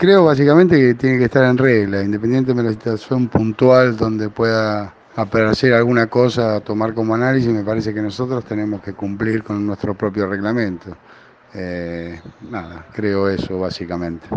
Creo básicamente que tiene que estar en regla, independientemente de la situación puntual donde pueda aparecer alguna cosa a tomar como análisis, me parece que nosotros tenemos que cumplir con nuestro propio reglamento. Eh, nada, creo eso básicamente.